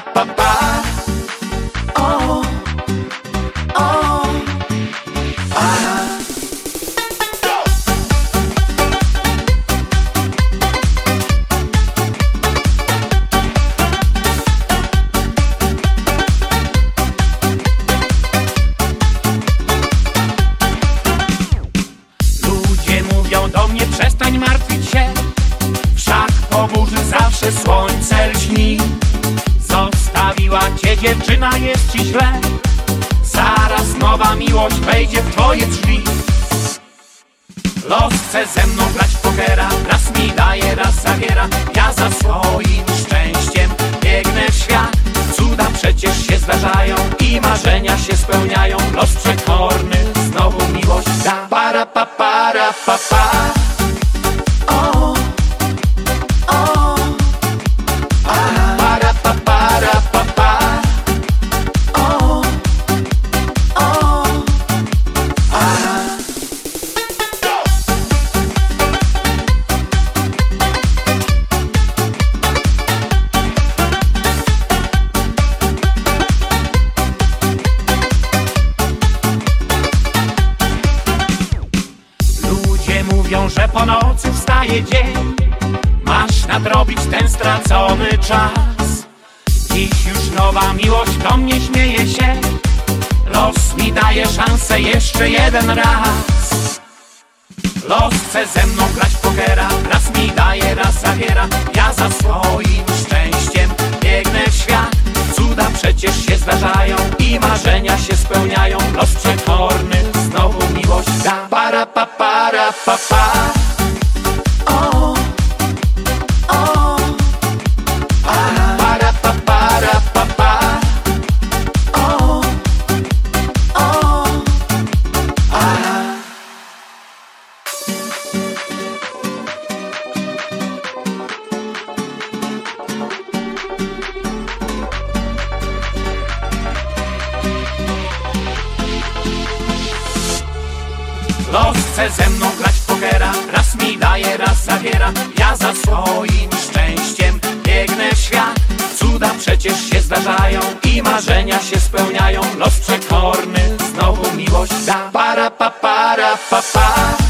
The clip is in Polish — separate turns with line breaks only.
pa, pa. Cię dziewczyna, jest ci źle. Zaraz nowa miłość wejdzie w twoje drzwi. Los chce ze mną grać pokera. Raz mi daje, raz zabiera. Ja za swoim szczęściem biegnę w świat. Cuda przecież się zdarzają I marzenia się spełniają. Los przekorny znowu miłość da. Para pa para pa pa mówią, że po nocy wstaje dzień. Masz nadrobić ten stracony czas. Dziś już nowa miłość do mnie śmieje się. Los mi daje szansę jeszcze jeden raz. Los chce ze mną grać pokera. Raz mi daje, raz zabiera. Ja za swoim szczęściem biegnę w świat. Cuda przecież się zdarzają I marzenia się spełniają. Los przekorny para pa pa O, o, a. Para pa para pa pa O, o, a. Los chce ze mną daje, raz zabiera. Ja za swoim szczęściem biegnę w świat. Cuda przecież się zdarzają I marzenia się spełniają. Los przekorny znowu miłość da. Para pa para pa pa